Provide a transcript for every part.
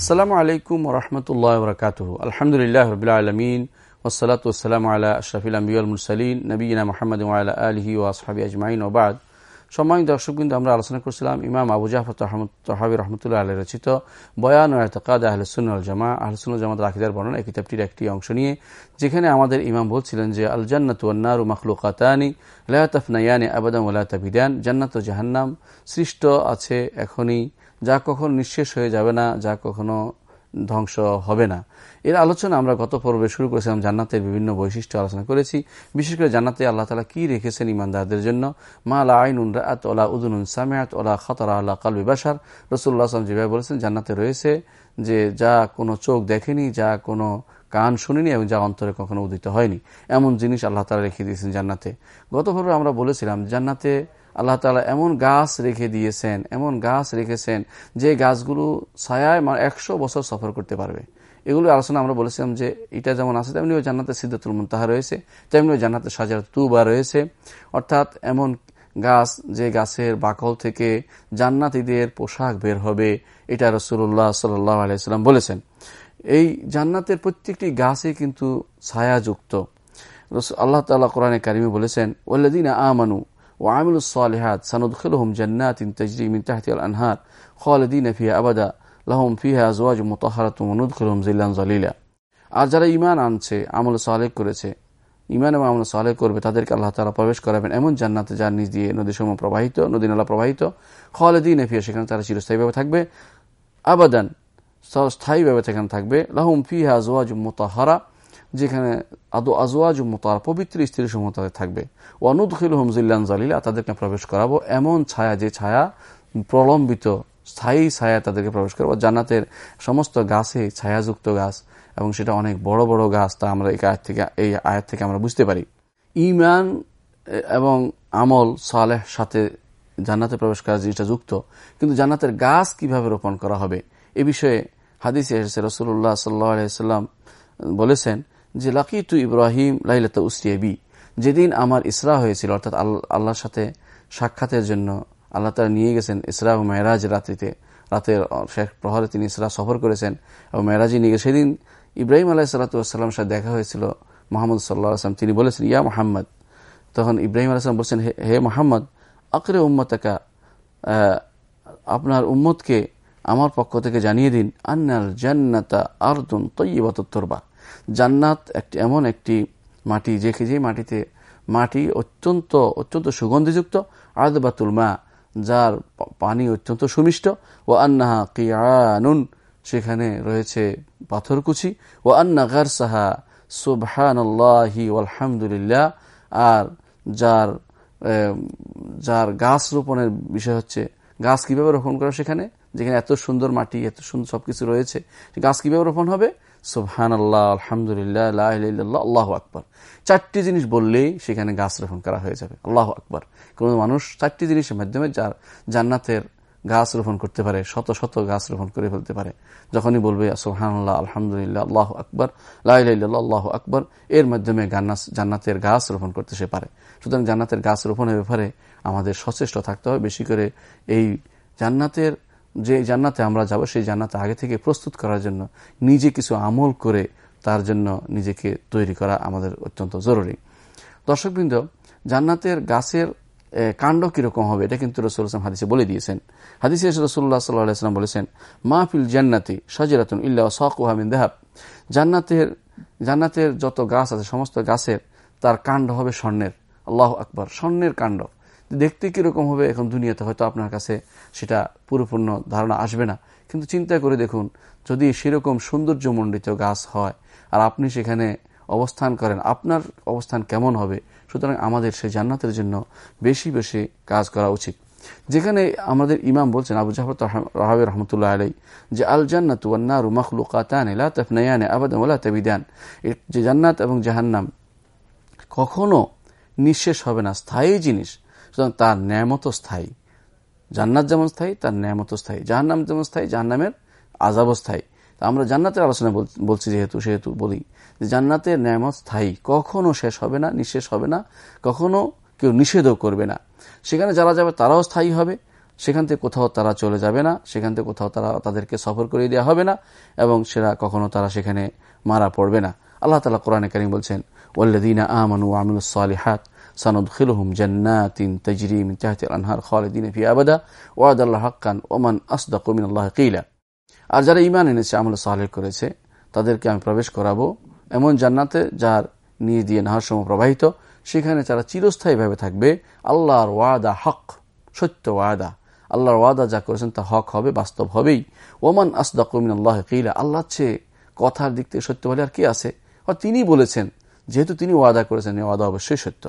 আসসালামু আলাইকুম রহমতুল্লাহ বরকাত আলহামদুলিল্লাহ রবিল আলমিন ওসলাত ওসালাম আল্লাহ আশরাফিল আম্বিউল মুরসালিন নবীনা মোহাম্মদ আলহি ও আসহাবি আজমাইন ওবাদ সম্মানিত দর্শক কিন্তু আমরা আলোচনা করছিলাম ইমাম আবু জাফর তহাবি রহমতুল্লাহ আলী রচিত বয়ান এতকাদ আহলসুল জামা আহলসুল জামাত আকিদার বর্ণনা এই কিতাবটির একটি অংশ নিয়ে, যেখানে আমাদের ইমাম বলছিলেন যে আল জান্নাত ওয়ান্নার মখলুকাতানি লায়াতফনায়ানি আবাদাম ওলা তাবিদান। জান্নাত ও জাহান্নাম সৃষ্ট আছে এখনই যা কখনো নিঃশেষ হয়ে যাবে না, যা কখনো ধ্বংস হবে না। এর আলোচনা আমরা গত পর্বে শুরু করেছিলাম, জান্নাতের বিভিন্ন বৈশিষ্ট্য আলোচনা করেছি। বিশেষ করে জান্নাতে আল্লাহ তালা কি রেখেছেন ইমানদারদের জন্য? মা আলা আইনুন রাত ওলা উদুন সামিয়াত ওলা খতরা আল্লাহ কালবি বাসার রসুল্লাহ আসলাম যেভাবে বলেছেন, জান্নাতে রয়েছে যে যা কোনো চোখ দেখেনি, যা কোনো কান শুনিনি এবং যা অন্তরে কখনো উদিত হয়নি। এমন জিনিস আল্লাহ তালা রেখে দিয়েছেন জান্নাতে। গত পর্বে আমরা বলেছিলাম, জান্নাতে আল্লাহ তালা এমন গাছ রেখে দিয়েছেন, এমন গাছ রেখেছেন যে গাছগুলো ছায়ায় একশো বছর সফর করতে পারবে। এগুলো আলোচনা আমরা বলেছিলাম যে এটা যেমন আছে তেমনি ওই জান্নাতে সিদ্ধাতুল মুন্তাহা রয়েছে তেমনি ওই জান্নাতে সাজার তুবা রয়েছে। অর্থাৎ এমন গাছ যে গাছের বাকল থেকে জান্নাতিদের পোশাক বের হবে, এটা রসুল্লাহ সাল্লাহ আলাইসাল্লাম বলেছেন। এই জান্নাতের প্রত্যেকটি গাছে কিন্তু ছায়াযুক্ত। আল্লাহ তাল্লাহ কোরআনে কারিমে বলেছেন ওল্লাদিন আমানু وعملوا الصالحات سندخلهم جنات تجري من تحتها الأنهار خالدين فيها أبدا لهم فيها أزواج مطهرة وندخلهم ظلا ظليلا আর যারা ইমান আনছে আমল সালেক করেছে ইমান এবং আমল সালেক করবে তাদেরকে আল্লাহ তালা প্রবেশ করাবেন এমন জান্নাতে যার নিজ দিয়ে নদীসমূহ প্রবাহিত নদী নালা প্রবাহিত খালেদিন ফিয়া সেখানে তারা চিরস্থায়ীভাবে থাকবে আবাদান স্থায়ীভাবে সেখানে থাকবে লাহুম ফিহা জোয়াজ মোতাহারা যেখানে আদো আজওয়াজ মোতার পবিত্র স্ত্রী সমূহ তাদের থাকবে। ওয়ানুদ্খিল হুমজিল্লান জালিলা, তাদেরকে প্রবেশ করাবো। এমন ছায়া যে ছায়া প্রলম্বিত, স্থায়ী ছায়া তাদেরকে প্রবেশ করব। জান্নাতের সমস্ত গাছে ছায়াযুক্ত গাছ এবং সেটা অনেক বড় বড় গাছ তা আমরা এই আয়াত থেকে, এই আয়াত থেকে আমরা বুঝতে পারি। ইমান এবং আমল সালেহ সাথে জান্নাতে প্রবেশ করার জিনিসটা যুক্ত। কিন্তু জান্নাতের গাছ কীভাবে রোপণ করা হবে? এ বিষয়ে হাদিসে রসুল্লাহ সাল্লাহ আলাইসাল্লাম বলেছেন যে, লাকিতু ইব্রাহিম লাইলাতা উসরিয়াবি যেদিন আমার ইসরা হয়েছিল, অর্থাৎ আল্লাহর সাথে সাক্ষাতের জন্য আল্লাহ তারা নিয়ে গেছেন ইসরা ও মেহরাজ রাত্রিতে। রাতের শেখ প্রহরে তিনি ইসরা সফর করেছেন এবং মেহরাজি নিয়ে গেছে সেদিন ইব্রাহিম আলাহ সাল্লাতামের সাথে দেখা হয়েছিল মোহাম্মদ সাল্লাহ আসলাম তিনি বলেছেন, ইয়া মোহাম্মদ। তখন ইব্রাহিম আলাহ আলাইসলাম বলছেন, হে হে মোহাম্মদ, আকরে উম্মতাকা আপনার উম্মতকে আমার পক্ষ থেকে জানিয়ে দিন, আন্নাল জান্নাতা আর্দুন তৈবাতর্বা জান্নাত একটি এমন একটি মাটি, যে যে মাটিতে মাটি অত্যন্ত অত্যন্ত সুগন্ধিযুক্ত, আদবাতুল মা, যার পানি অত্যন্ত সুমিষ্ট ও আন্নাহা কিয়ানুন, সেখানে রয়েছে পাথরকুচি ও আন্না গার সাহা সুবহানাল্লাহি আলহামদুলিল্লাহ আর যার যার গাছ রোপণের বিষয় হচ্ছে, গাছ কীভাবে রোপণ করা সেখানে? যেখানে এত সুন্দর মাটি, এত সুন্দর সবকিছু রয়েছে গাছ কীভাবে রোপণ হবে? সুবহান আল্লাহ আলহামদুলিল্লাহ আল্লাহ আকবর। চারটি জিনিস বললেই সেখানে গাছ রোপণ করা হয়ে যাবে। আল্লাহ আকবর। কোন মানুষ চারটি জিনিসের মাধ্যমে যার জান্নাতের গাছ রোপণ করতে পারে, শত শত গাছ রোপণ করে ফেলতে পারে। যখনই বলবে সুহান আল্লাহ আলহামদুলিল্লাহ, আল্লাহ আকবর আল্লাহ আকবর, এর মাধ্যমে জান্নাতের গাছ রোপণ করতে সে পারে। সুতরাং জান্নাতের গাছ রোপণের ব্যাপারে আমাদের সচেষ্ট থাকতে হবে। বেশি করে এই জান্নাতের যে জান্নাতে আমরা যাব, সেই জান্নাতে আগে থেকে প্রস্তুত করার জন্য, নিজে কিছু আমল করে তার জন্য নিজেকে তৈরি করা আমাদের অত্যন্ত জরুরি। দর্শকবৃন্দ, জান্নাতের গাছের কাণ্ড কীরকম হবে, এটা কিন্তু রসুল আসলাম হাদিসে বলে দিয়েছেন। হাদিসে রসুল্লাহ সাল্লাহাম বলেছেন মাহফিল জান্নাতি সাজিরাতুন ইল্লা সাকুহামিন দেহাব। জান্নাতের জান্নাতের যত গাছ আছে, সমস্ত গাছের, তার কাণ্ড হবে স্বর্ণের। আল্লাহ আকবর, স্বর্ণের কাণ্ড। দেখতে কীরকম হবে এখন দুনিয়াতে হয়তো আপনার কাছে সেটা পুরোপূর্ণ ধারণা আসবে না। কিন্তু চিন্তা করে দেখুন, যদি সেরকম সৌন্দর্যমণ্ডিত গাছ হয় আর আপনি সেখানে অবস্থান করেন, আপনার অবস্থান কেমন হবে? সুতরাং আমাদের সেই জান্নাতের জন্য বেশি বেশি কাজ করা উচিত। যেখানে আমাদের ইমাম বলছেন, আবু রাহাবি রহমতুল্লাহ আলাই যে আল জান্নাত ওয়ান্নারু মখলুকাতানে তফনায়ানে আবাদান ওলা তবিদান। যে জান্নাত এবং জাহান্নাম কখনো নিঃশেষ হবে না, স্থায়ী জিনিস। সুতরাং তার ন্যামত স্থায়ী। জান্নাত যেমন স্থায়ী, তার ন্যামত স্থায়ী। জাহান্নাম যেমন স্থায়ী, জাহান্নামের আজাব স্থায়ী। তা আমরা জান্নাতের আলোচনা বলছি যেহেতু, সেহেতু বলি যে জান্নাতের ন্যামত স্থায়ী। কখনো শেষ হবে না, নিঃশেষ হবে না, কখনো কেউ নিষেধও করবে না। সেখানে যারা যাবে তারাও স্থায়ী হবে, সেখান থেকে কোথাও তারা চলে যাবে না, সেখান থেকে কোথাও তারা তাদেরকে সফর করে দেওয়া হবে না এবং সেটা কখনো তারা সেখানে মারা পড়বে না। আল্লাহ তালা কোরআনে কারিম বলছেন ওল্লাদিনা আমানু আমিনুস সালিহাত। সানুদখিলুহুম জান্নাতিন তাজরি মিন তাহতিল আনহার খালিদিন ফি আবাদা ওয়াদাল্লাহ হাক্কান ওমান আসদাকু মিনাল্লাহ কিলা আর যারা ঈমান এনেছে, আমল সালেহ করেছে, তাদেরকে আমি প্রবেশ করাবো। এমন জান্নাতে যার নিয়ে দিয়ে নাহার সময় প্রবাহিত, সেখানে তারা চিরস্থায়ীভাবে থাকবে। আল্লাহর ওয়াদা হক, সত্য ওয়াদা। আল্লাহর ওয়াদা যা করেছেন তা হক হবে, বাস্তব হবেই। ওমান আসদাকুমিন আল্লাহ কিলা আল্লাহ চেয়ে কথার দিক থেকে সত্য বলে আর কি আছে? তিনি বলেছেন, যেহেতু তিনি ওয়াদা করেছেন ওয়াদা অবশ্যই সত্য।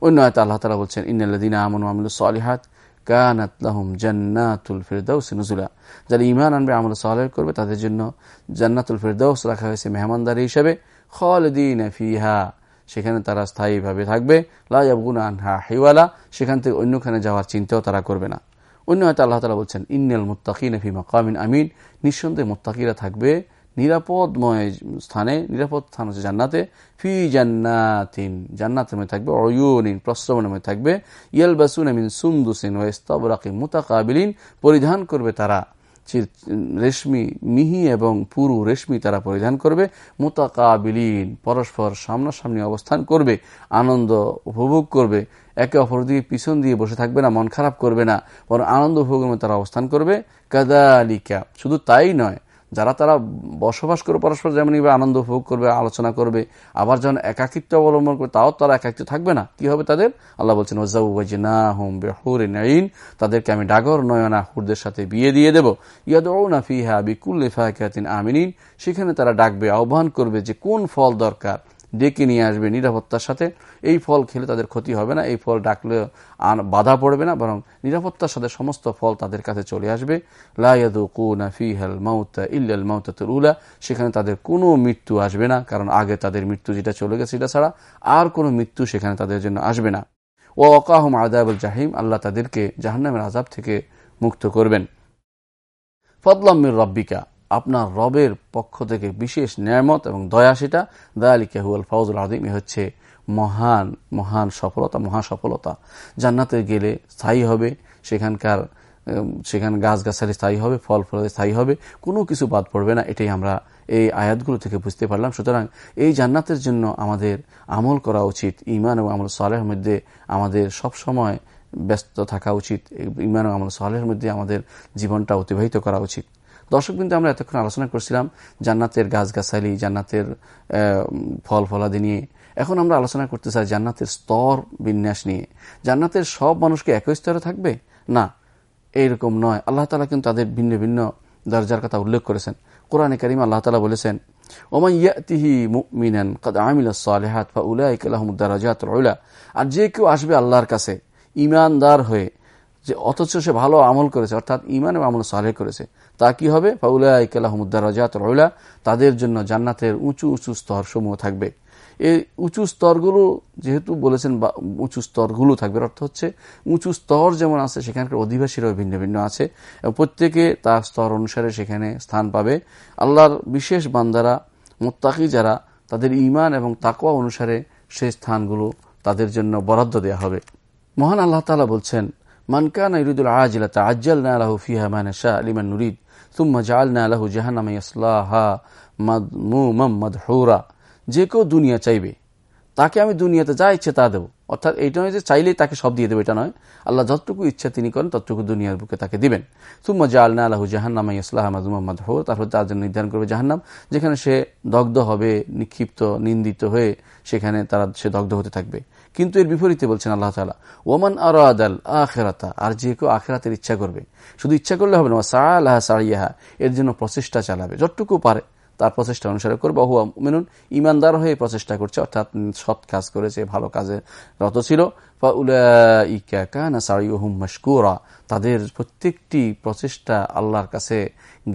অন্য হয়তো আল্লাহ তালা বলছেন ইন্দিন আমন আমল সালিহাত কানাত লাহুম জান্নাতুল ফিরদাউস নজুলা। যারা ইমান আনবে, আমল সালেহ করবে, তাদের জন্য জান্নাতুল ফিরদাউস রাখা হয়েছে মেহমানদারি হিসেবে, খালিদিন ফিহা। সেখানে তারা স্থায়ীভাবে থাকবে লাগুন আনহা হিওয়ালা। সেখান থেকে অন্যখানে যাওয়ার চিন্তাও তারা করবে না। অন্য হয়তো আল্লাহ তালা বলছেন, ইন্নেল মুত্তাকিন ফি মাকামিন আমিন। নিঃসন্দেহে মোত্তাকিরা থাকবে নিরাপদময় স্থানে, নিরাপদ স্থান হচ্ছে জান্নাতে। ফি জান্নাতিন, জান্নাতের মধ্যে থাকবে অয়ুনিন, প্রস্রবণের মধ্যে থাকবে। ইয়াল বাসুন আমিন সুন্দুসিন ও ইস্তাবরাকি মুতাকাবিলিন, পরিধান করবে তারা। রেশমি মিহি এবং পুরু রেশমি তারা পরিধান করবে। মোতাকাবিলীন, পরস্পর সামনাসামনি অবস্থান করবে। আনন্দ উপভোগ করবে। একে অপর দিয়ে পিছন দিয়ে বসে থাকবে না, মন খারাপ করবে না। বরং আনন্দ উপভোগের মধ্যে তারা অবস্থান করবে। কাদালিকা, শুধু তাই নয় যারা তারা বসবাস করে পরস্পর যেমন আনন্দ উপভোগ করবে, আলোচনা করবে, আবার যখন একাকিত্ব অবলম্বন করবে, তাও তারা একাকিত্ব থাকবে না। কি হবে তাদের? আল্লাহ বলছেন ওজাউজিনা হুম বেহুর তাদেরকে আমি ডাগর, নয়না হুরদের সাথে বিয়ে দিয়ে দেবো। ইয়াদৌনা ফিহা বিকুল ফাকিন আমিনিন, সেখানে তারা ডাকবে, আহ্বান করবে যে কোন ফল দরকার। ডেকে নিয়ে আসবে নিরাপত্তার সাথে। এই ফল খেলে তাদের ক্ষতি হবে না। এই ফল ডাকলে বাধা পড়বে না, বরং নিরাপত্তার সাথে সমস্ত ফল তাদের কাছে চলে আসবে। উলা। সেখানে তাদের কোনো মৃত্যু আসবে না, কারণ আগে তাদের মৃত্যু যেটা চলে গেছে সেটা ছাড়া আর কোনো মৃত্যু সেখানে তাদের জন্য আসবে না। ও অকাহম আদাবুল জাহিম, আল্লাহ তাদেরকে জাহান্নামের আজাব থেকে মুক্ত করবেন। ফদলাম্মির রব্বিকা। আপনার রবের পক্ষ থেকে বিশেষ ন্যায়মত এবং দয়া সেটা। দয়ালিকা হুয়াল ফাউজুল আদিম এ হচ্ছে মহান মহান সফলতা, মহা সফলতা। জান্নাতে গেলে স্থায়ী হবে, সেখানকার সেখানে গাছগাছালি স্থায়ী হবে, ফল ফল স্থায়ী হবে, কোনো কিছু বাদ পড়বে না, এটাই আমরা এই আয়াতগুলো থেকে বুঝতে পারলাম। সুতরাং এই জান্নাতের জন্য আমাদের আমল করা উচিত ইমান এবং আমল সালের মধ্যে আমাদের সব সময় ব্যস্ত থাকা উচিত ইমান এবং আমল সালের মধ্যে আমাদের জীবনটা অতিবাহিত করা উচিত। দর্শক কিন্তু আমরা এতক্ষণ আলোচনা করছিলাম জান্নাতের গাছগাছালি, জান্নাতের ফল ফলাদি নিয়ে। এখন আমরা আলোচনা করতে চাই জান্নাতের স্তর বিন্যাস নিয়ে। জান্নাতের সব মানুষকে একই স্তরে থাকবে? না, এইরকম নয়। আল্লাহ তালা কিন্তু তাদের ভিন্ন ভিন্ন দরজার কথা উল্লেখ করেছেন। কোরআনে করিম আল্লাহ তালা বলেছেন আর যে কেউ আসবে আল্লাহর কাছে ইমানদার হয়ে যে অথচ সে ভালো আমল করেছে, অর্থাৎ ইমান এবং আমল সালে করেছে, তা কি হবে? ফাউলাইকালাহমুদ্দারাজাতলা তাদের জন্য জান্নাতের উঁচু উঁচু স্তর সমূহ থাকবে। এই উঁচু স্তরগুলো যেহেতু বলেছেন বা উঁচু স্তরগুলো থাকবে অর্থ হচ্ছে উঁচু স্তর যেমন আছে, সেখানকার অধিবাসীরাও ভিন্ন ভিন্ন আছে, এবং প্রত্যেকে তার স্তর অনুসারে সেখানে স্থান পাবে। আল্লাহর বিশেষ বান্দারা, মোত্তাকি যারা, তাদের ইমান এবং তাকোয়া অনুসারে সেই স্থানগুলো তাদের জন্য বরাদ্দ দেওয়া হবে। মহান আল্লাহ তালা বলছেন মানকান না আলাহু লিমান নুরিদ জালনা আলাহু মাদহুরা। যে কেউ দুনিয়া চাইবে, তাকে আমি দুনিয়াতে যা ইচ্ছে তা দেবো। অর্থাৎ এইটা নয় যে চাইলেই তাকে সব দিয়ে দেবে, এটা নয়। আল্লাহ যতটুকু ইচ্ছা তিনি করেন, ততটুকু দুনিয়ার বুকে তাকে দিবেন। তুম্মা জালনা আল্লাহ জাহান্নাম ইসলাহ মাদুমাম্মদ হো তারপর তার জন্য নির্ধারণ করবে জাহান্নাম, যেখানে সে দগ্ধ হবে, নিক্ষিপ্ত, নিন্দিত হয়ে সেখানে তারা, সে দগ্ধ হতে থাকবে। কিন্তু এর বিপরীতে বলছেন আল্লাহ তালা ওমান আর আদাল আখেরাতা আর যে কেউ আখেরাতের ইচ্ছা করবে। শুধু ইচ্ছা করলে হবে না সাহ সারিয়াহা এর জন্য প্রচেষ্টা চালাবে। যতটুকু পারে তার প্রচেষ্টা অনুসারে করবে। হুয়া মেনুন ইমানদার হয়ে প্রচেষ্টা করছে, অর্থাৎ সৎ কাজ করেছে, ভালো কাজে রত ছিল। তাদের প্রত্যেকটি প্রচেষ্টা আল্লাহর কাছে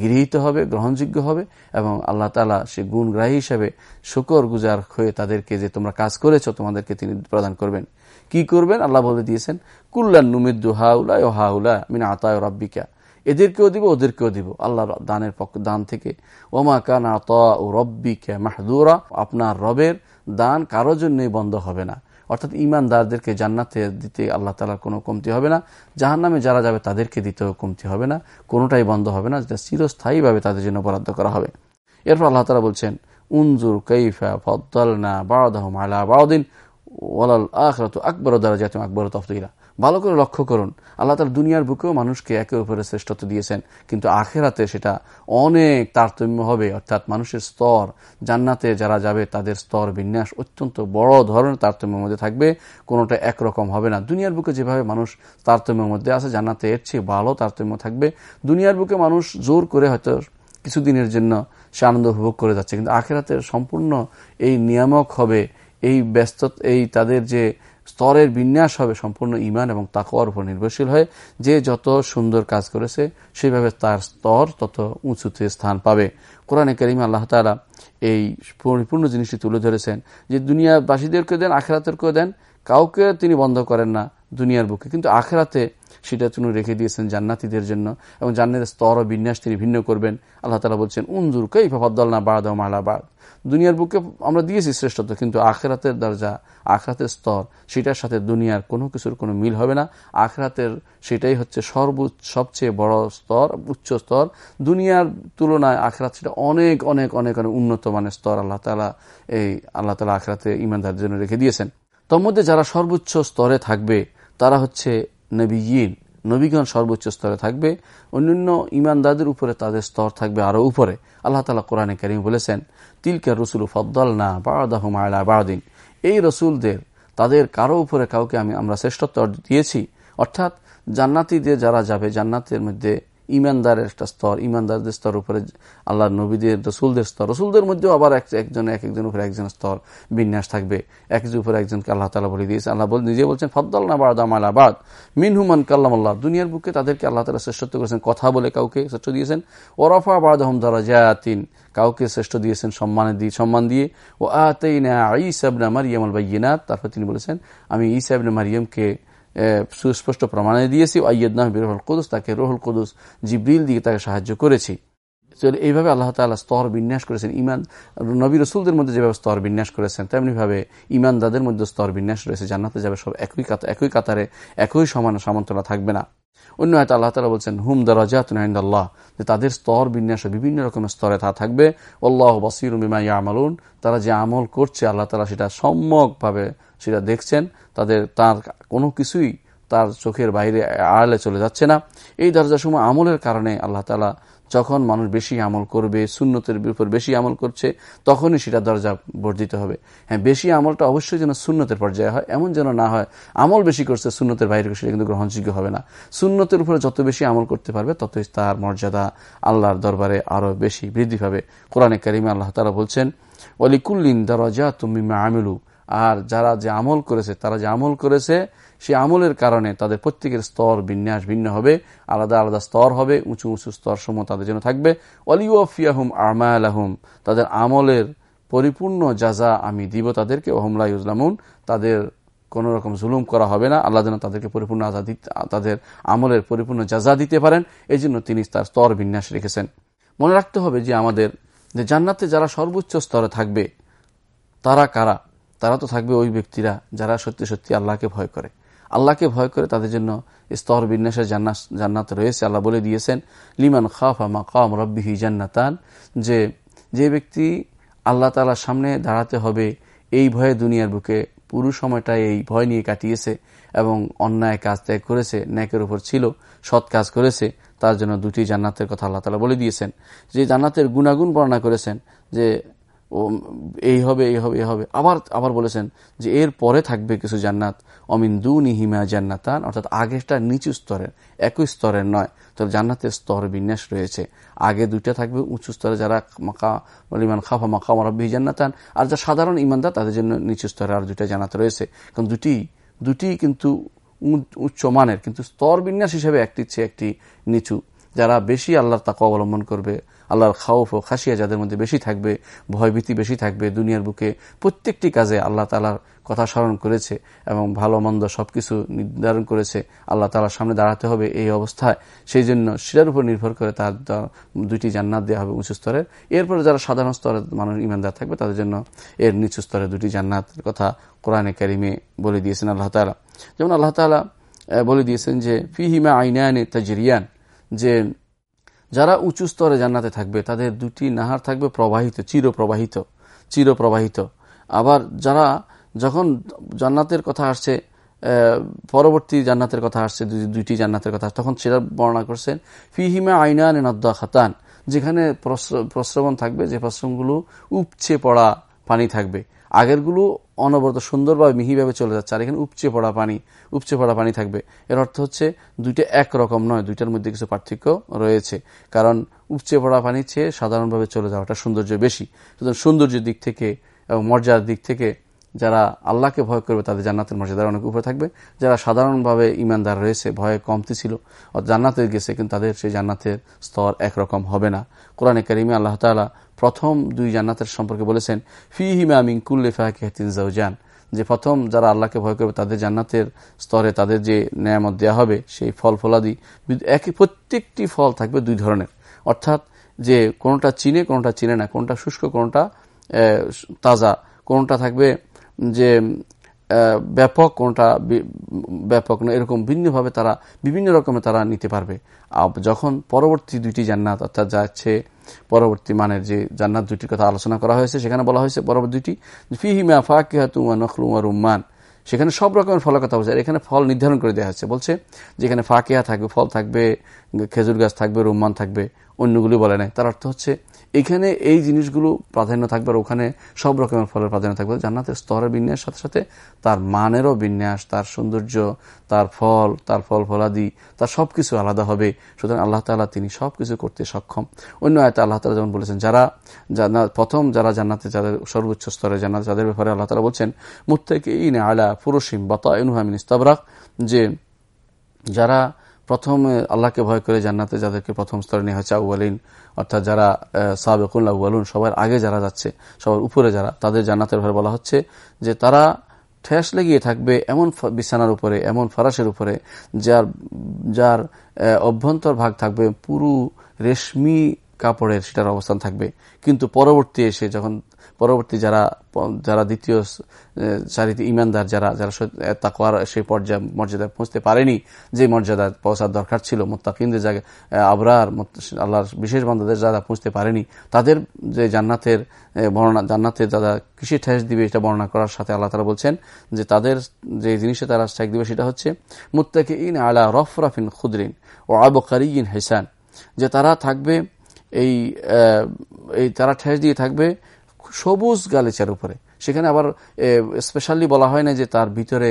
গৃহীত হবে, গ্রহণযোগ্য হবে এবং আল্লাহ তালা সে গুণগ্রাহী হিসাবে শুকর গুজার হয়ে তাদেরকে যে তোমরা কাজ করেছ, তোমাদেরকে তিনি প্রদান করবেন। কি করবেন? আল্লাহ বলে দিয়েছেন, কুল্লান নুমিদ্দু হাউলা ও হাউলা মিনা আতায় রব্বিকা। এদেরকেও দিব, ওদেরকেও দিব। আল্লাহর দানের পক্ষ, দান থেকে, ওমা কান আত ও রব্বিকে মাহদুরা। আপনার রবের দান কারোর জন্যই বন্ধ হবে না। অর্থাৎ ইমানদারদেরকে জান্নাতে দিতে আল্লাহ তালার কোনো কমতি হবে না। জাহার নামে যারা যাবে তাদেরকে দিতেও কমতি হবে না। কোনোটাই বন্ধ হবে না, যেটা চিরস্থায়ীভাবে তাদের জন্য বরাদ্দ করা হবে। এরপর আল্লাহ তালা বলছেন, উনজুর কৈফা ফদ্দাল না বাউদাহম আলা বাউদিন ওয়ালাল আখরাত আকবর দ্বারা জাতীয় আকবর তফতিলা ভালো করে লক্ষ্য করুন। আল্লাহ তার দুনিয়ার বুকেও মানুষকে একে উপরে শ্রেষ্ঠত্ব দিয়েছেন। কিন্তু আখেরাতে সেটা অনেক তারতম্য হবে। অর্থাৎ মানুষের স্তর, জান্নাতে যারা যাবে তাদের স্তর বিন্যাস অত্যন্ত বড় ধরনের তারতম্যের মধ্যে থাকবে। কোনোটা একরকম হবে না। দুনিয়ার বুকে যেভাবে মানুষ তারতম্যের মধ্যে আছে, জান্নাতে এর চেয়ে ভালো তারতম্য থাকবে। দুনিয়ার বুকে মানুষ জোর করে হয়তো কিছুদিনের জন্য সে আনন্দ উপভোগ করে যাচ্ছে। কিন্তু আখেরাতের সম্পূর্ণ এই নিয়ামক হবে, এই ব্যস্ত, এই তাদের যে স্তরের বিন্যাস হবে সম্পূর্ণ ইমান এবং তাকওয়ার উপর নির্ভরশীল হয় যে যত সুন্দর কাজ করেছে, সেইভাবে তার স্তর তত উঁচুতে স্থান পাবে। কোরআনে করিম আল্লাহ তালা এই পরিপূর্ণ জিনিসটি তুলে ধরেছেন যে দুনিয়াবাসীদেরকে দেন, আখেরাতেরকেও দেন, কাউকে তিনি বন্ধ করেন না দুনিয়ার বুকে। কিন্তু আখেরাতে সেটা তিনি রেখে দিয়েছেন জান্নাতিদের জন্য এবং জান্নাতের স্তর ও বিন্যাস তিনি ভিন্ন করবেন। আল্লাহ তালা বলছেন, উনজুর কে ফদ্দল না বাদ। মালাবাদ দুনিয়ার বুকে আমরা দিয়েছি শ্রেষ্ঠত্ব, কিন্তু আখরাতের দরজা, আখরাতের স্তর, সেটার সাথে দুনিয়ার কোনো কিছুর কোনো মিল হবে না। আখরাতের সেটাই হচ্ছে সর্বোচ্চ, সবচেয়ে বড় স্তর, উচ্চ স্তর। দুনিয়ার তুলনায় আখরাত সেটা অনেক অনেক অনেক অনেক উন্নত মানের স্তর আল্লাহ তালা এই, আল্লাহ তালা আখরাতে ইমানদার জন্য রেখে দিয়েছেন। তোর মধ্যে যারা সর্বোচ্চ স্তরে থাকবে, তারা হচ্ছে নবীন নবীগণ সর্বোচ্চ স্তরে থাকবে। অন্যান্য ইমানদাদের উপরে তাদের স্তর থাকবে আরও উপরে। আল্লাহ তালা কোরআনে করিম বলেছেন, তিলকা রসুল ফদ্দল না বাড়াদাহম আয়লা বাদিন। এই রসুলদের, তাদের কারও উপরে কাউকে আমি, আমরা শ্রেষ্ঠত্ব দিয়েছি। অর্থাৎ জান্নাতি দিয়ে যারা যাবে, জান্নাতের মধ্যে ইমানদারের একটা স্তর, ইমানদারদের স্তর উপরে আল্লাহ নবীদের, রসুলদের স্তর। রসুলদের মধ্যেও আবার একজন, এক একজন উপরে একজন স্তর, বিন্যাস থাকবে। একজন উপরে একজনকে আল্লাহ তালা বলে দিয়েছে। আল্লাহ নিজে বলছেন ফদ্দাল না বারদাম আলাবাদ মিন হুমান কাল্লাম আল্লাহ দুনিয়ার বুকে তাদেরকে আল্লাহ তালা শ্রেষ্ঠত্ব করেছেন। কথা বলে কাউকে শ্রেষ্ঠ দিয়েছেন। ওরফা বারদাহম ধরা জায়াতিন কাউকে শ্রেষ্ঠ দিয়েছেন সম্মানে দিয়ে সম্মান দিয়ে। ও আতাইনা ইসাবনা মারিয়াম আল বাইনাত তারপর তিনি বলেছেন, আমি ইসাবনা মারিয়ামকে সুস্পষ্ট প্রমাণে দিয়েছি। আইয়দনাহ বিরহুল কুদুস, তাকে রহুল কুদুস জিব্রিল দিয়ে তাকে সাহায্য করেছি। এইভাবে আল্লাহ তালা স্তর বিন্যাস করেছেন। ইমান নবী রসুলদের মধ্যে যেভাবে স্তর বিন্যাস করেছেন, তেমনিভাবে ইমানদাদের মধ্যে স্তর বিন্যাস রয়েছে। জান্নাতে যাবে সব একই একই কাতারে, একই সমান সামন্তলা থাকবে না। অন্য হয়তো আল্লাহ তালা বলছেন, হুম দরাজাতুল্লাহ যে তাদের স্তর বিন্যাস বিভিন্ন রকমের স্তরে তা থাকবে। আল্লাহ বাসির বিমা ইয়ামালুন তারা যে আমল করছে, আল্লাহ তালা সেটা সম্যকভাবে সেটা দেখছেন, তাদের তার কোনো কিছুই তার চোখের বাইরে আড়ালে চলে যাচ্ছে না। এই দরজাসমূহ আমলের কারণে আল্লাহ তালা যখন মানুষ বেশি আমল করবে, সুন্নতের উপর বেশি আমল করছে, তখনই সেটা দরজা বর্ধিত হবে। হ্যাঁ বেশি আমলটা অবশ্যই যেন সুন্নতের পর্যায়ে হয়, এমন যেন না হয়, আমল বেশি করছে, সুন্নতের বাইরে সেটা কিন্তু গ্রহণযোগ্য হবে না। সুন্নতের উপরে যত বেশি আমল করতে পারবে, ততই তার মর্যাদা আল্লাহর দরবারে আরও বেশি বৃদ্ধি পাবে। কোরআনে কারিমে আল্লাহ তালা বলছেন অলিকুল্লিন দরজা তুমি আমিলু। আর যারা যে আমল করেছে, তারা যে আমল করেছে সে আমলের কারণে তাদের প্রত্যেকের স্তর বিন্যাস ভিন্ন হবে, আলাদা আলাদা স্তর হবে, উঁচু উঁচু স্তর সমূহ তাদের জন্য থাকবে। অলিওফিয়াহুম আহমায়ালাহুম তাদের আমলের পরিপূর্ণ যাজা আমি দিব তাদেরকে ওহমলা ইউজলামুন, তাদের কোন রকম জুলুম করা হবে না, আল্লাহ যেন তাদেরকে পরিপূর্ণ আজাদি তাদের আমলের পরিপূর্ণ যাজা দিতে পারেন এই জন্য তিনি তার স্তর বিন্যাস রেখেছেন। মনে রাখতে হবে যে আমাদের, যে জান্নাতে যারা সর্বোচ্চ স্তরে থাকবে, তারা কারা? তারা তো থাকবে ওই ব্যক্তিরা যারা সত্যি সত্যি আল্লাহকে ভয় করে। আল্লাহকে ভয় করে তাদের জন্য স্তর বিন্যাসের জান্নাত রয়েছে। আল্লাহ বলে দিয়েছেন, লিমান খাফা মাকাম রব্বিহি জান্নাতান যে যে ব্যক্তি আল্লাহ তালার সামনে দাঁড়াতে হবে, এই ভয়ে দুনিয়ার বুকে পুরো সময়টা এই ভয় নিয়ে কাটিয়েছে এবং অন্যায় কাজ ত্যাগ করেছে, ন্যাকের উপর ছিল, সৎ কাজ করেছে, তার জন্য দুটি জান্নাতের কথা আল্লাহ তালা বলে দিয়েছেন। যে জান্নাতের গুণাগুণ বর্ণনা করেছেন, যে এই হবে এই হবে এই হবে। আবার আবার বলেছেন যে এর পরে থাকবে কিছু জান্নাত। অমিন দু নিহিমা জান্নাতান, অর্থাৎ আগেরটা নিচু স্তরের, একই স্তরের নয়। তবে জান্নাতের স্তর বিন্যাস রয়েছে। আগে দুইটা থাকবে, উঁচু স্তরে যারা মাকা ইমান খাফা মাকা মরাব্বি জান্নাতান, আর যা সাধারণ ইমানদার, তাদের জন্য নিচু স্তরে আর দুইটা জান্নাত রয়েছে। কারণ দুটি দুটি কিন্তু উচ্চ মানের, কিন্তু স্তর বিন্যাস হিসেবে একটি চেয়ে একটি নিচু। যারা বেশি আল্লাহর তাকে অবলম্বন করবে আল্লাহর খাউফ ও খাসিয়া যাদের মধ্যে বেশি থাকবে, ভয়ভীতি বেশি থাকবে, দুনিয়ার বুকে প্রত্যেকটি কাজে আল্লাহ তালার কথা স্মরণ করেছে এবং ভালো মন্দ সবকিছু নির্ধারণ করেছে, আল্লাহ তালার সামনে দাঁড়াতে হবে এই অবস্থায়। সেই জন্য সেটার উপর নির্ভর করে তার দুইটি জান্নাত দেওয়া হবে উঁচু স্তরের এরপরে যারা সাধারণ স্তরের মানুষ, ইমানদার থাকবে, তাদের জন্য এর নিচু স্তরে দুটি জান্নাতের কথা কোরআনে কারিমে বলে দিয়েছেন আল্লাহ তালা যেমন আল্লাহ তালা বলে দিয়েছেন যে, ফিহিমা আইনায়নে তাজরিয়ান, যে যারা উঁচু স্তরে জান্নাতে থাকবে, তাদের দুটি নাহার থাকবে প্রবাহিত চির প্রবাহিত চির প্রবাহিত আবার যারা যখন জান্নাতের কথা আসছে পরবর্তী জান্নাতের কথা আসছে দুইটি জান্নাতের কথা তখন সেটা বর্ণনা করছেন, ফিহিমা আইনান নদ্দা খাতান যেখানে প্রশ্রবণ থাকবে, যে প্রশ্রমগুলো উপচে পড়া পানি থাকবে। আগেরগুলো অনবরত সুন্দরভাবে মিহিভাবে চলে যাচ্ছে, আর এখানে উপচে পড়া পানি, উপচে পড়া পানি থাকবে। এর অর্থ হচ্ছে দুইটা একরকম নয়, দুইটার মধ্যে কিছু পার্থক্য রয়েছে। কারণ উপচে পড়া পানি চেয়ে সাধারণভাবে চলে যাওয়াটা সৌন্দর্য বেশি। সুতরাং সৌন্দর্যের দিক থেকে এবং মর্যাদার দিক থেকে যারা আল্লাহকে ভয় করবে তাদের জান্নাতের মর্যাদার অনেক উপরে থাকবে। যারা সাধারণভাবে ইমানদার রয়েছে, ভয়ে কমতি ছিল জান্নাতে গেছে, কিন্তু তাদের সেই জান্নাতের স্তর একরকম হবে না। কোরআনে কারিমে আল্লাহ তালা প্রথম দুই জান্নাতের সম্পর্কে বলেছেন ফি হিমা মিঙ্কুল্লে ফাহাকিহাতিন জাউজান যে প্রথম যারা আল্লাহকে ভয় করবে তাদের জান্নাতের স্তরে তাদের যে ন্যায়ামত দেওয়া হবে, সেই ফল ফলাদি একই প্রত্যেকটি ফল থাকবে দুই ধরনের। অর্থাৎ যে কোনটা চিনে কোনটা চিনে না, কোনটা শুষ্ক, কোনটা তাজা, কোনটা থাকবে যে ব্যাপক কোনটা ব্যাপক না, এরকম ভিন্নভাবে তারা, বিভিন্ন রকমের তারা নিতে পারবে। যখন পরবর্তী দুইটি জান্নাত, অর্থাৎ যাচ্ছে পরবর্তী মানের যে জান্নাত দুইটির কথা আলোচনা করা হয়েছে, সেখানে বলা হয়েছে পরবর্তী দুইটি ফিহিমা ফাকিহাতুমা নখলুমা রুম্মান। সেখানে সব রকমের ফলের কথা বলছে। এখানে ফল নির্ধারণ করে দেওয়া হচ্ছে বলছে যেখানে ফাঁকিয়া থাকবে, ফল থাকবে, খেজুর গাছ থাকবে, রুম্মান থাকবে, অন্যগুলি বলে নাই। তার অর্থ হচ্ছে এখানে এই জিনিসগুলো প্রাধান্য থাকবে আর ওখানে সব রকমের ফলের প্রাধান্য থাকবে। জান্নাতের স্তরের বিন্যাস, সাথে সাথে তার মানেরও বিন্যাস, তার সৌন্দর্য, তার ফল তার ফল ফলাদি, তার সব কিছু আলাদা হবে। সুতরাং আল্লাহ তালা তিনি সব কিছু করতে সক্ষম। অন্য আয়তা আল্লাহ তালা যেমন বলেছেন, যারা প্রথম যারা জান্নাতে, যাদের সর্বোচ্চ স্তরে জান্নাত, যাদের ব্যাপারে আল্লাহ তালা বলছেন মুত্তাকে ইন আলা পুরুষিম বতা এনুহামিন ইস্তাবরাক, যে যারা প্রথমে আল্লাহকে ভয় করে জান্নাতে যাদেরকে প্রথম স্তরে নেওয়া হয়েছে আউ্বালিন অর্থাৎ যারা সাবেকুল আউ্বালুন সবার আগে যারা যাচ্ছে, সবার উপরে যারা, তাদের জান্নাতের ভয় বলা হচ্ছে যে তারা ঠেস লেগিয়ে থাকবে এমন বিছানার উপরে, এমন ফরাসের উপরে, যার যার অভ্যন্তর ভাগ থাকবে পুরু রেশমি কাপড়ের, সেটার অবস্থান থাকবে। কিন্তু পরবর্তী এসে যখন পরবর্তী যারা যারা দ্বিতীয় সারিতে ইমানদার যারা যারা তাকওয়ার সেই পর্যায়ে, মর্যাদায় পৌঁছতে পারেনি, যে মর্যাদা পৌঁছার দরকার ছিল মোত্তাকিনদের জায়গায় আবরার আল্লাহর বিশেষ বান্ধাদের যারা পৌঁছতে পারেনি, তাদের যে জান্নাতের বর্ণনা, জান্নাতের যারা কৃষি ঠেস দিবে, এটা বর্ণনা করার সাথে আল্লাহ তারা বলছেন যে তাদের যে জিনিসে তারা স্ট্রাইক দিবে, সেটা হচ্ছে মুত্তাকি ইন আলা রফরাফিন খুদরিন ও আবকারি ইন হেসান, যে তারা থাকবে এই এই তারা ঠেস দিয়ে থাকবে সবুজ গালিচার উপরে। সেখানে আবার স্পেশালি বলা হয় না যে তার ভিতরে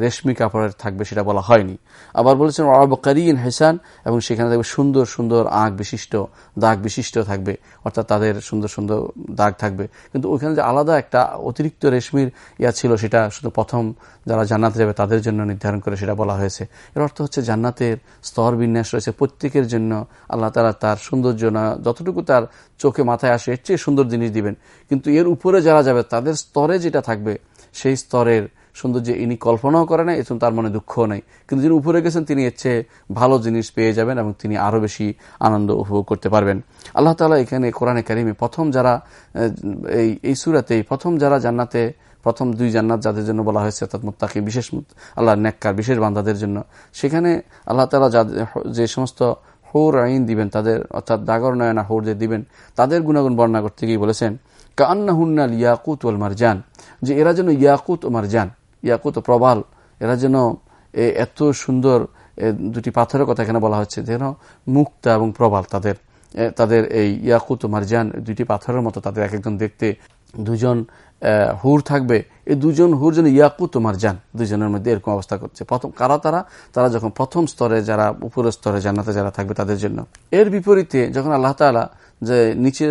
রেশমি কাপড়ের থাকবে সেটা বলা হয়নি। আবার বলেছেন অবকারিন হেসান, এবং সেখানে থাকবে সুন্দর সুন্দর আঁক বিশিষ্ট, দাগ বিশিষ্ট থাকবে। অর্থাৎ তাদের সুন্দর সুন্দর দাগ থাকবে। কিন্তু ওইখানে যে আলাদা একটা অতিরিক্ত রেশমির ইয়া ছিল, সেটা শুধু প্রথম যারা জান্নাতে যাবে তাদের জন্য নির্ধারণ করে সেটা বলা হয়েছে। এর অর্থ হচ্ছে জান্নাতের স্তর বিন্যাস রয়েছে প্রত্যেকের জন্য। আল্লাহ তালা তার সৌন্দর্য না, যতটুকু তার চোখে মাথায় আসে, এর চেয়ে সুন্দর জিনিস দিবেন। কিন্তু এর উপরে যারা যাবে, তাদের স্তরে যেটা থাকবে, সেই স্তরের সৌন্দর্য ইনি কল্পনাও করে নাই এবং তার মনে দুঃখও নেই। কিন্তু যিনি উপরে গেছেন, তিনি এর চেয়ে ভালো জিনিস পেয়ে যাবেন এবং তিনি আরও বেশি আনন্দ উপভোগ করতে পারবেন। আল্লাহ তালা এখানে কোরআনে কারিমে প্রথম যারা এই এই সুরাতেই প্রথম যারা জান্নাতে, প্রথম দুই জান্নাত যাদের জন্য বলা হয়েছে, অর্থাৎ মুত্তাকি, বিশেষ আল্লাহ নেককার, বিশেষ বান্ধাদের জন্য, সেখানে আল্লাহ তালা যে সমস্ত হৌর আইন দিবেন, তাদের, অর্থাৎ দাগর নয়না হৌর যে দিবেন, তাদের গুণাগুণ বর্ণনা করতে গিয়ে বলেছেন কান্না হুন্নাল ইয়াকুত ওল মারজান যে এরা যেন ইয়াকুত ও মারজান। ইয়াকুত প্রবাল, এরা যেন এত সুন্দর দুটি পাথরের কথা এখানে বলা হচ্ছে, যেন মুক্তা এবং প্রবাল তাদের তাদের এই ইয়াকুত মারজান দুটি পাথরের মতো তাদের এক একজন দেখতে, দুজন হুর থাকবে এই দুজন হুর যেন ইয়াকুত মারজান দুজনের মধ্যে এরকম অবস্থা করছে। প্রথম, কারা তারা? তারা যখন প্রথম স্তরে যারা, উপরের স্তরে জান্নাতে যারা থাকবে তাদের জন্য। এর বিপরীতে যখন আল্লাহ তালা যে নিচে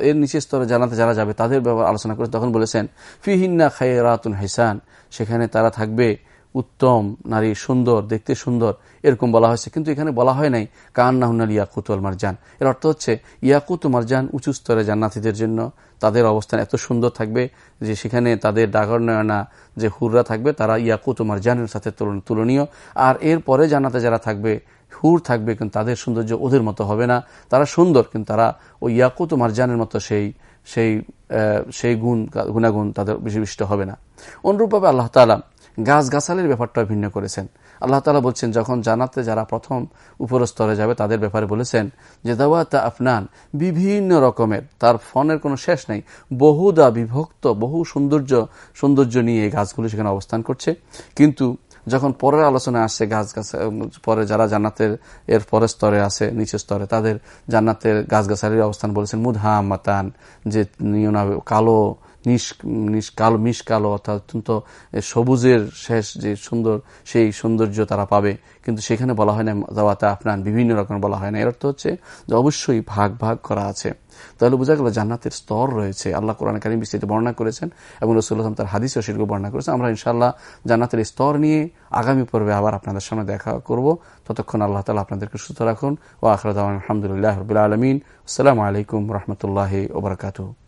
এর নিচের স্তরে জানাতে যারা যাবে, তাদের ব্যাপার আলোচনা করে তখন বলেছেন, ফিহিন্না খাই রাতুন হেসান, সেখানে তারা থাকবে উত্তম, নারী সুন্দর, দেখতে সুন্দর, এরকম বলা হয়েছে। কিন্তু এখানে বলা হয় নাই কান নাহুনাল ইয়াকুত মারজান। এর অর্থ হচ্ছে, ইয়াকুত মারজান উঁচু স্তরে জান্নাতিদের জন্য তাদের অবস্থান এত সুন্দর থাকবে যে সেখানে তাদের ডাগর নয়না যে হুররা থাকবে, তারা ইয়াকুত মারজানের সাথে তুলনীয়। আর এর পরে জান্নাতে যারা থাকবে, হুর থাকবে, কিন্তু তাদের সৌন্দর্য ওদের মতো হবে না। তারা সুন্দর, কিন্তু তারা ওই ইয়াকুত মারজানের মতো সেই সেই সেই গুণ, গুণাগুণ তাদের বিশিষ্ট হবে না। অনুরূপভাবে আল্লাহ তালা গাছ গাছালের ব্যাপারটা ভিন্ন করেছেন। আল্লাহ তালা বলছেন, যখন জানাতে যারা প্রথম উপর স্তরে যাবে, তাদের ব্যাপারে বলেছেন যে দাওয়াতা আফনান বিভিন্ন রকমের, তার ফনের কোনো শেষ নেই। বহুদা বিভক্ত, বহু সৌন্দর্য সৌন্দর্য নিয়ে এই গাছগুলো সেখানে অবস্থান করছে। কিন্তু যখন পরের আলোচনায় আসছে গাছ গাছ পরে যারা জান্নাতের, এর পরের স্তরে আছে, নিচের স্তরে, তাদের জান্নাতের গাছগাছালির অবস্থান বলেছেন মুদহাম মাতান যে কালো কালো, মিশ কালো, অর্থাৎ অত্যন্ত সবুজের শেষ যে সুন্দর, সেই সৌন্দর্য তারা পাবে। কিন্তু সেখানে বলা হয় না দাওয়াতে আপনার বিভিন্ন রকম বলা হয় না। এর অর্থ হচ্ছে যে অবশ্যই ভাগ ভাগ করা আছে। তাহলে বোঝা গেল জান্নাতের স্তর রয়েছে। আল্লাহ কোরআন কারিম বিস্তৃত বর্ণনা করেছেন এবং রসুল্লাহ তার হাদিস ও শিল্প বর্ণনা করেছেন। আমরা ইনশাল্লাহ জান্নাতের স্তর নিয়ে আগামী পর্বে আবার আপনাদের সামনে দেখা করব। ততক্ষণ আল্লাহ তালা আপনাদেরকে সুস্থ রাখুন। ও আখরাদ আলহামদুলিল্লাহ রবিল আলমিন। আসসালামু আলাইকুম রহমতুল্লাহ ওবরাকাতু